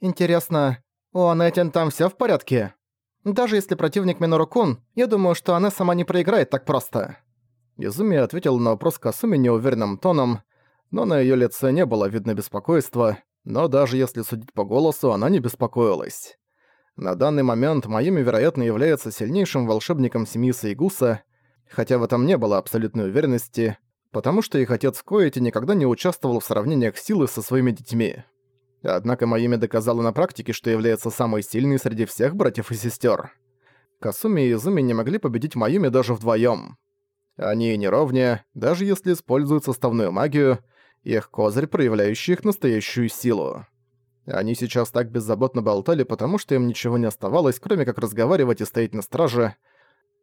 Интересно, у Анетин там всё в порядке? Даже если противник Минору-кун, я думаю, что она сама не проиграет так просто». Изуми ответил на вопрос Касуми неуверенным тоном, но на её лице не было видно беспокойства, но даже если судить по голосу, она не беспокоилась. На данный момент Майюми, вероятно, является сильнейшим волшебником семьи Сайгуса, хотя в этом не было абсолютной уверенности, потому что их отец Коэти никогда не участвовал в сравнениях силы со своими детьми. Однако Майюми доказала на практике, что является самой сильной среди всех братьев и сестер. Касуми и Изуми не могли победить Майюми даже вдвоем. Они не ровнее, даже если используют составную магию, их козырь, проявляющий их настоящую силу. Они сейчас так беззаботно болтали, потому что им ничего не оставалось, кроме как разговаривать и стоять на страже.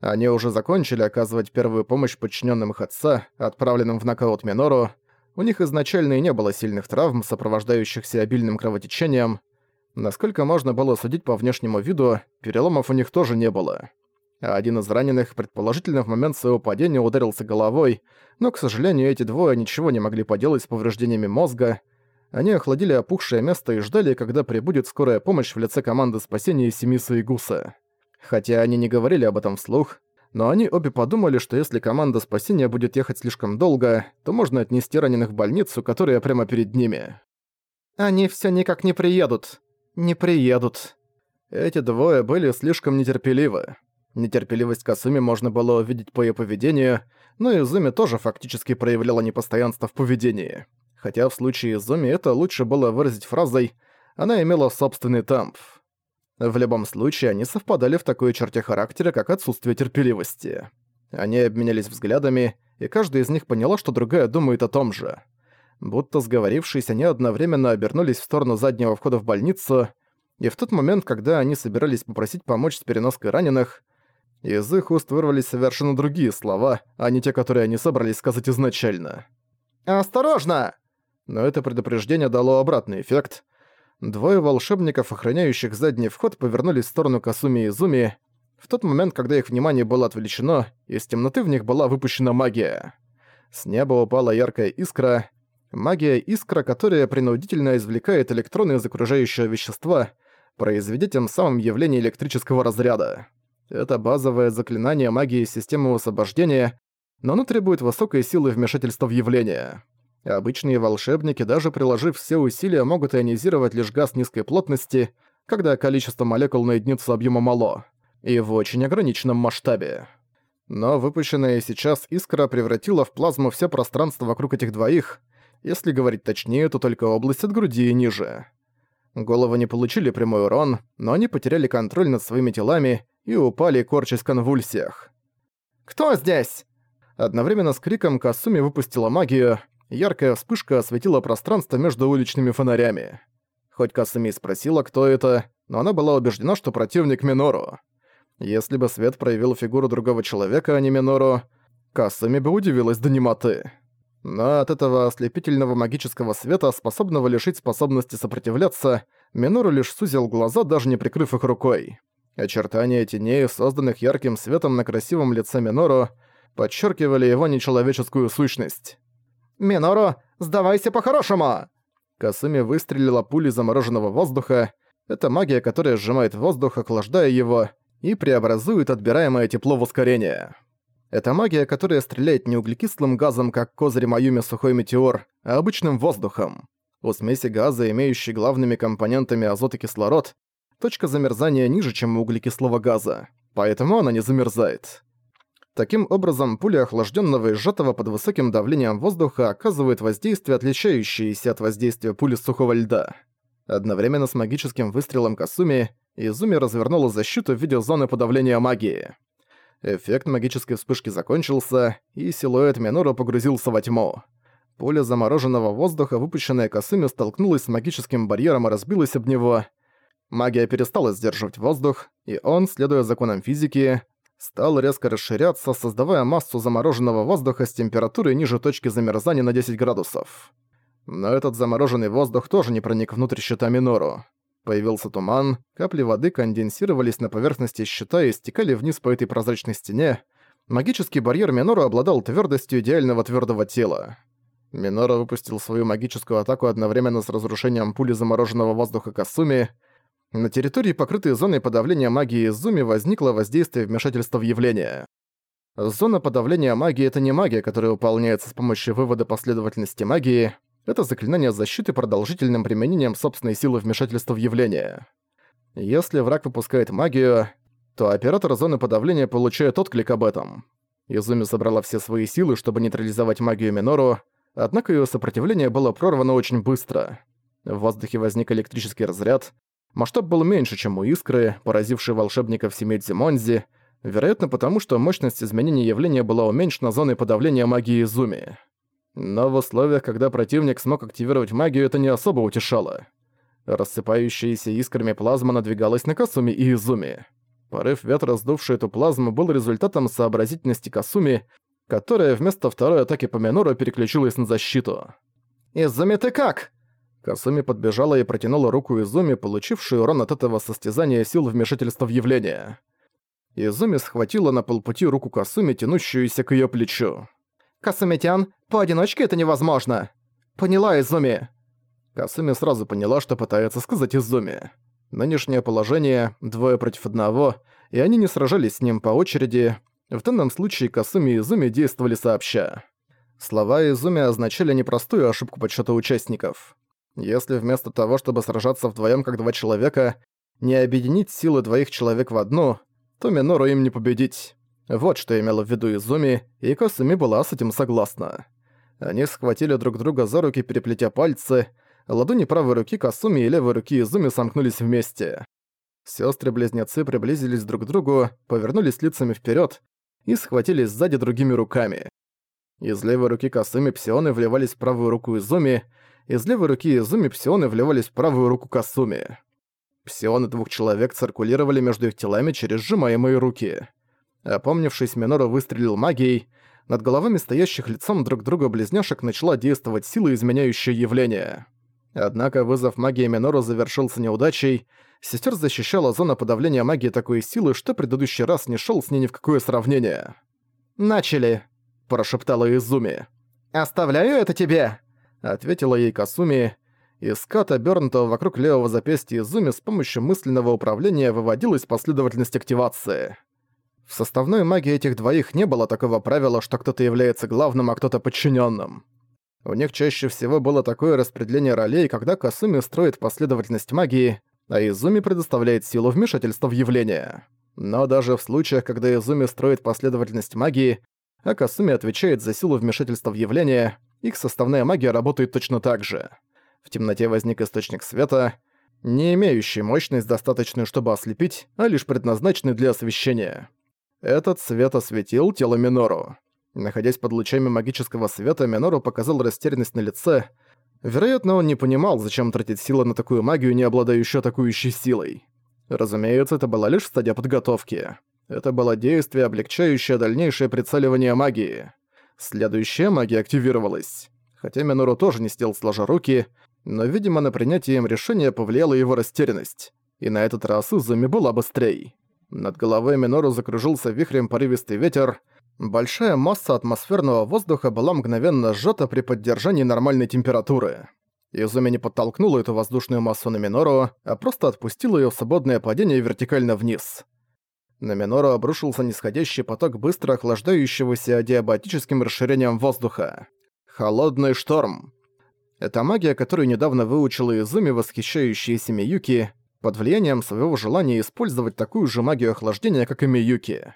Они уже закончили оказывать первую помощь подчиненным их отца, отправленным в нокаут Минору. У них изначально и не было сильных травм, сопровождающихся обильным кровотечением. Насколько можно было судить по внешнему виду, переломов у них тоже не было а один из раненых, предположительно в момент своего падения, ударился головой, но, к сожалению, эти двое ничего не могли поделать с повреждениями мозга. Они охладили опухшее место и ждали, когда прибудет скорая помощь в лице команды спасения Семиса и Гуса. Хотя они не говорили об этом вслух, но они обе подумали, что если команда спасения будет ехать слишком долго, то можно отнести раненых в больницу, которая прямо перед ними. «Они все никак не приедут. Не приедут». Эти двое были слишком нетерпеливы. Нетерпеливость Касуми можно было увидеть по ее поведению, но Изуми тоже фактически проявляла непостоянство в поведении. Хотя в случае Изуми это лучше было выразить фразой «она имела собственный темп». В любом случае, они совпадали в такой черте характера, как отсутствие терпеливости. Они обменялись взглядами, и каждая из них поняла, что другая думает о том же. Будто сговорившись, они одновременно обернулись в сторону заднего входа в больницу, и в тот момент, когда они собирались попросить помочь с переноской раненых, из их уст вырвались совершенно другие слова, а не те, которые они собрались сказать изначально. «Осторожно!» Но это предупреждение дало обратный эффект. Двое волшебников, охраняющих задний вход, повернулись в сторону Касуми и Изуми. В тот момент, когда их внимание было отвлечено, из темноты в них была выпущена магия. С неба упала яркая искра. Магия искра, которая принудительно извлекает электроны из окружающего вещества, произведя тем самым явление электрического разряда. Это базовое заклинание магии системы освобождения, но оно требует высокой силы вмешательства в явление. Обычные волшебники, даже приложив все усилия, могут ионизировать лишь газ низкой плотности, когда количество молекул на единицу объема мало, и в очень ограниченном масштабе. Но выпущенная сейчас искра превратила в плазму все пространство вокруг этих двоих, если говорить точнее, то только область от груди и ниже. Головы не получили прямой урон, но они потеряли контроль над своими телами и упали, корчась в конвульсиях. «Кто здесь?» Одновременно с криком Касуми выпустила магию, яркая вспышка осветила пространство между уличными фонарями. Хоть Касуми и спросила, кто это, но она была убеждена, что противник Минору. Если бы свет проявил фигуру другого человека, а не Минору, Касуми бы удивилась до немоты. Но от этого ослепительного магического света, способного лишить способности сопротивляться, Минору лишь сузил глаза, даже не прикрыв их рукой. Очертания теней, созданных ярким светом на красивом лице Минору, подчеркивали его нечеловеческую сущность. «Минору, сдавайся по-хорошему!» Касуми выстрелила пулей замороженного воздуха. Это магия, которая сжимает воздух, охлаждая его, и преобразует отбираемое тепло в ускорение. Это магия, которая стреляет не углекислым газом, как козырь Маюми сухой метеор, а обычным воздухом. У смеси газа, имеющей главными компонентами азот и кислород, точка замерзания ниже, чем у углекислого газа, поэтому она не замерзает. Таким образом, пуля охлажденного и сжатого под высоким давлением воздуха оказывает воздействие, отличающееся от воздействия пули сухого льда. Одновременно с магическим выстрелом Касуми, Изуми развернула защиту в виде зоны подавления магии. Эффект магической вспышки закончился, и силуэт Минора погрузился во тьму. Пуля замороженного воздуха, выпущенная Касуми, столкнулась с магическим барьером и разбилась об него — Магия перестала сдерживать воздух, и он, следуя законам физики, стал резко расширяться, создавая массу замороженного воздуха с температурой ниже точки замерзания на 10 градусов. Но этот замороженный воздух тоже не проник внутрь щита Минору. Появился туман, капли воды конденсировались на поверхности щита и стекали вниз по этой прозрачной стене. Магический барьер Минору обладал твердостью идеального твердого тела. Минора выпустил свою магическую атаку одновременно с разрушением пули замороженного воздуха Касуми. На территории, покрытой зоной подавления магии Изуми, возникло воздействие вмешательства в явление. Зона подавления магии — это не магия, которая выполняется с помощью вывода последовательности магии. Это заклинание защиты продолжительным применением собственной силы вмешательства в явление. Если враг выпускает магию, то оператор зоны подавления получает отклик об этом. Изуми собрала все свои силы, чтобы нейтрализовать магию Минору, однако её сопротивление было прорвано очень быстро. В воздухе возник электрический разряд. Масштаб был меньше, чем у искры, поразившей волшебников семей Дзимонзи, вероятно потому, что мощность изменения явления была уменьшена зоной подавления магии Изуми. Но в условиях, когда противник смог активировать магию, это не особо утешало. Рассыпающаяся искрами плазма надвигалась на Касуми и Изуми. Порыв ветра, сдувший эту плазму, был результатом сообразительности Касуми, которая вместо второй атаки по Минору переключилась на защиту. «Изуми, ты как?» Касуми подбежала и протянула руку Изуми, получившую урон от этого состязания сил вмешательства в явление. Изуми схватила на полпути руку Касуми, тянущуюся к её плечу. «Касумитян, поодиночке это невозможно!» «Поняла, Изуми!» Касуми сразу поняла, что пытается сказать Изуми. Нынешнее положение – двое против одного, и они не сражались с ним по очереди. В данном случае Касуми и Изуми действовали сообща. Слова Изуми означали непростую ошибку подсчёта участников. Если вместо того, чтобы сражаться вдвоем как два человека, не объединить силы двоих человек в одну, то Минору им не победить. Вот что имела в виду Изуми, и Касуми была с этим согласна. Они схватили друг друга за руки, переплетя пальцы, ладони правой руки Касуми и левой руки Изуми сомкнулись вместе. Сёстры-близнецы приблизились друг к другу, повернулись лицами вперед и схватились сзади другими руками. Из левой руки Касуми псионы вливались в правую руку Изуми, из левой руки Изуми псионы вливались в правую руку Касуми. Псионы двух человек циркулировали между их телами через сжимаемые руки. Опомнившись, Минора выстрелил магией, над головами стоящих лицом друг друга близняшек начала действовать сила, изменяющая явление. Однако вызов магии Минору завершился неудачей. Сестер защищала зона подавления магии такой силы, что предыдущий раз не шел с ней ни в какое сравнение. «Начали!» – прошептала Изуми. «Оставляю это тебе!» – ответила ей Касуми. Из ската, обернутого вокруг левого запястья Изуми с помощью мысленного управления выводилась последовательность активации. В составной магии этих двоих не было такого правила, что кто-то является главным, а кто-то подчиненным. У них чаще всего было такое распределение ролей, когда Касуми строит последовательность магии, а Изуми предоставляет силу вмешательства в явление. Но даже в случаях, когда Изуми строит последовательность магии, а Касуми отвечает за силу вмешательства в явление, их составная магия работает точно так же. В темноте возник источник света, не имеющий мощность достаточную, чтобы ослепить, а лишь предназначенный для освещения. Этот свет осветил тело Минору. Находясь под лучами магического света, Минору показал растерянность на лице. Вероятно, он не понимал, зачем тратить силы на такую магию, не обладающую атакующей силой. Разумеется, это была лишь стадия подготовки. Это было действие, облегчающее дальнейшее прицеливание магии. Следующая магия активировалась. Хотя Минору тоже не сидел сложа руки, но, видимо, на принятие им решения повлияла его растерянность. И на этот раз Изуми была быстрей. Над головой Минору закружился вихрем порывистый ветер, Большая масса атмосферного воздуха была мгновенно сжата при поддержании нормальной температуры. Изуми не подтолкнула эту воздушную массу на Минору, а просто отпустила её в свободное падение вертикально вниз. На Минору обрушился нисходящий поток быстро охлаждающегося диабатическим расширением воздуха. Холодный шторм. Это магия, которую недавно выучила Изуми восхищающаяся Миюки, под влиянием своего желания использовать такую же магию охлаждения, как и Миюки.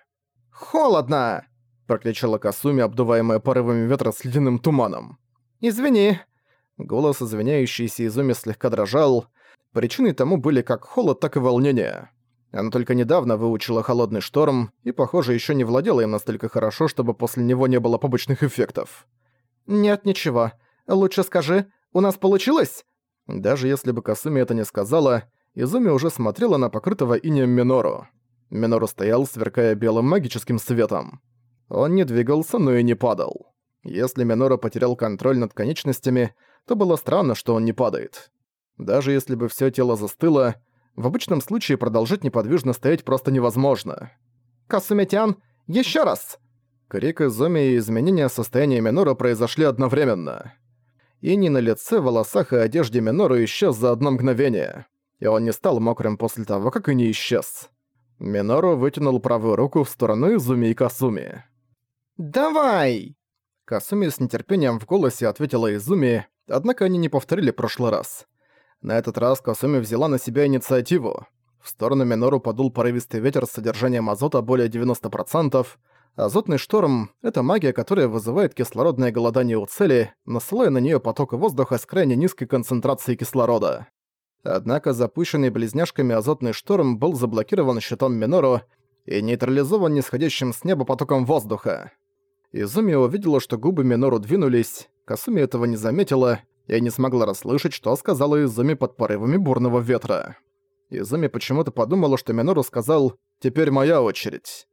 «Холодно!» прокричала Касуми, обдуваемая порывами ветра с ледяным туманом. «Извини!» Голос извиняющийся Изуми слегка дрожал. Причиной тому были как холод, так и волнение. Она только недавно выучила холодный шторм и, похоже, еще не владела им настолько хорошо, чтобы после него не было побочных эффектов. «Нет, ничего. Лучше скажи, у нас получилось?» Даже если бы Касуми это не сказала, Изуми уже смотрела на покрытого инеем Минору. Минору стоял, сверкая белым магическим светом. Он не двигался, но и не падал. Если Минора потерял контроль над конечностями, то было странно, что он не падает. Даже если бы всё тело застыло, в обычном случае продолжать неподвижно стоять просто невозможно. «Касумитян, ещё раз!» Крик Изоми и изменение состояния Минора произошли одновременно. и на лице, волосах и одежде Минору исчез за одно мгновение. И он не стал мокрым после того, как и не исчез. Минору вытянул правую руку в сторону Изуми и Касуми. «Давай!» Касуми с нетерпением в голосе ответила Изуми, однако они не повторили прошлый раз. На этот раз Касуми взяла на себя инициативу. В сторону Минору подул порывистый ветер с содержанием азота более 90%, Азотный шторм — это магия, которая вызывает кислородное голодание у цели, насылая на нее поток воздуха с крайне низкой концентрацией кислорода. Однако запущенный близняшками азотный шторм был заблокирован щитом Минору и нейтрализован нисходящим с неба потоком воздуха. Изуми увидела, что губы Минору двинулись, Касуми этого не заметила и не смогла расслышать, что сказала Изуми под порывами бурного ветра. Изуми почему-то подумала, что Минору сказал «Теперь моя очередь».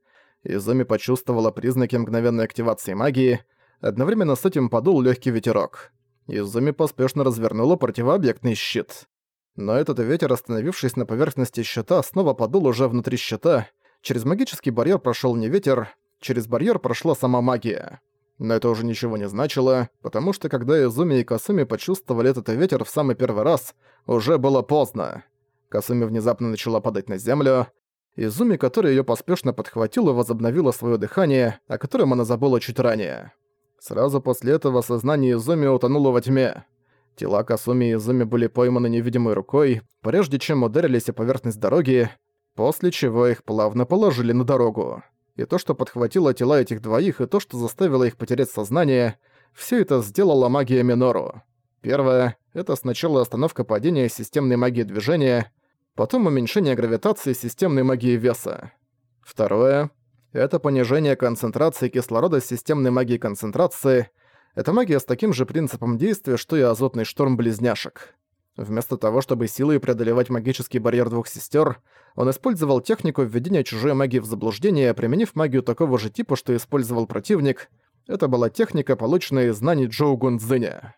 Изуми почувствовала признаки мгновенной активации магии, одновременно с этим подул легкий ветерок. Изуми поспешно развернула противообъектный щит. Но этот ветер, остановившись на поверхности щита, снова подул уже внутри щита. Через магический барьер прошел не ветер, через барьер прошла сама магия. Но это уже ничего не значило, потому что когда Изуми и Касуми почувствовали этот ветер в самый первый раз, уже было поздно. Касуми внезапно начала падать на землю, Изуми, которая её поспешно подхватила, возобновила своё дыхание, о котором она забыла чуть ранее. Сразу после этого сознание Изуми утонуло во тьме. Тела Касуми и Изуми были пойманы невидимой рукой, прежде чем ударились о поверхность дороги, после чего их плавно положили на дорогу. И то, что подхватило тела этих двоих, и то, что заставило их потерять сознание, всё это сделала магия Минору. Первое — это сначала остановка падения системной магии движения — потом уменьшение гравитации системной магии веса. Второе — это понижение концентрации кислорода системной магии концентрации. Это магия с таким же принципом действия, что и азотный шторм близняшек. Вместо того, чтобы силой преодолевать магический барьер двух сестер, он использовал технику введения чужой магии в заблуждение, применив магию такого же типа, что использовал противник. Это была техника, полученная из знаний Джоу Гунцзиня.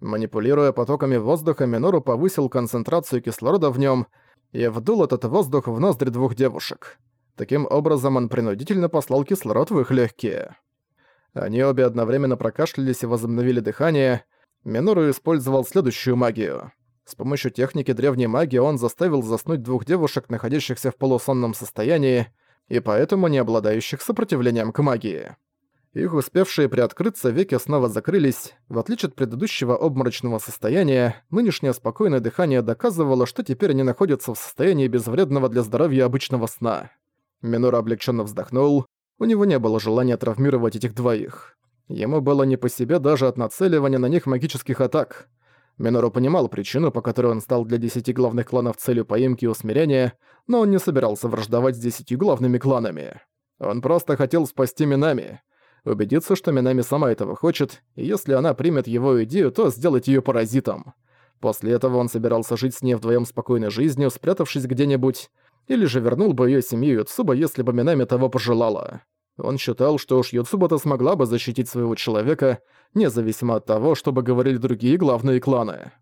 Манипулируя потоками воздуха, Минору повысил концентрацию кислорода в нем и вдул этот воздух в ноздри двух девушек. Таким образом, он принудительно послал кислород в их легкие. Они обе одновременно прокашлялись и возобновили дыхание. Минору использовал следующую магию. С помощью техники древней магии он заставил заснуть двух девушек, находящихся в полусонном состоянии, и поэтому не обладающих сопротивлением к магии. Их успевшие приоткрыться веки снова закрылись. В отличие от предыдущего обморочного состояния, нынешнее спокойное дыхание доказывало, что теперь они находятся в состоянии безвредного для здоровья обычного сна. Минора облегченно вздохнул. У него не было желания травмировать этих двоих. Ему было не по себе даже от нацеливания на них магических атак. Минору понимал причину, по которой он стал для десяти главных кланов целью поимки и усмирения, но он не собирался враждовать с десятью главными кланами. Он просто хотел спасти Минами убедиться, что Минами сама этого хочет, и если она примет его идею, то сделать её паразитом. После этого он собирался жить с ней вдвоём спокойной жизнью, спрятавшись где-нибудь, или же вернул бы её семью Юцуба, если бы Минами того пожелала. Он считал, что уж Юцуба-то смогла бы защитить своего человека, независимо от того, что бы говорили другие главные кланы.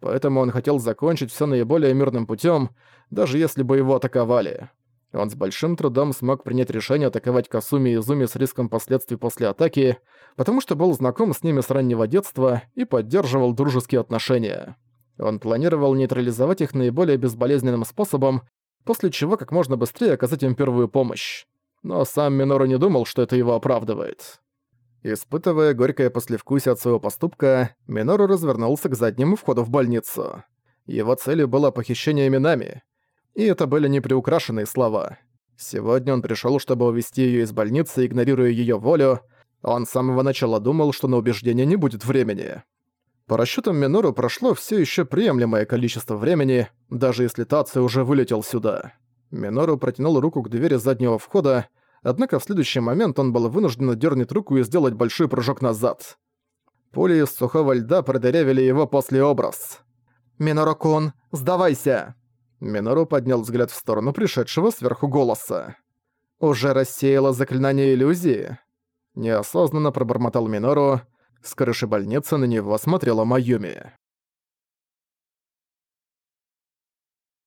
Поэтому он хотел закончить всё наиболее мирным путём, даже если бы его атаковали. Он с большим трудом смог принять решение атаковать Касуми и Изуми с риском последствий после атаки, потому что был знаком с ними с раннего детства и поддерживал дружеские отношения. Он планировал нейтрализовать их наиболее безболезненным способом, после чего как можно быстрее оказать им первую помощь. Но сам Минору не думал, что это его оправдывает. Испытывая горькое послевкусие от своего поступка, Минору развернулся к заднему входу в больницу. Его целью было похищение Минами — и это были не приукрашенные слова. Сегодня он пришел, чтобы увести ее из больницы, игнорируя ее волю. Он с самого начала думал, что на убеждение не будет времени. По расчетам Минору прошло все еще приемлемое количество времени, даже если Таци уже вылетел сюда. Минору протянул руку к двери заднего входа, однако в следующий момент он был вынужден дернуть руку и сделать большой прыжок назад. Пули из сухого льда продырявили его после образ. «Минору-кун, сдавайся!» Минору поднял взгляд в сторону пришедшего сверху голоса. «Уже рассеяло заклинание иллюзии?» Неосознанно пробормотал Минору. С крыши больницы на него смотрела Майюми.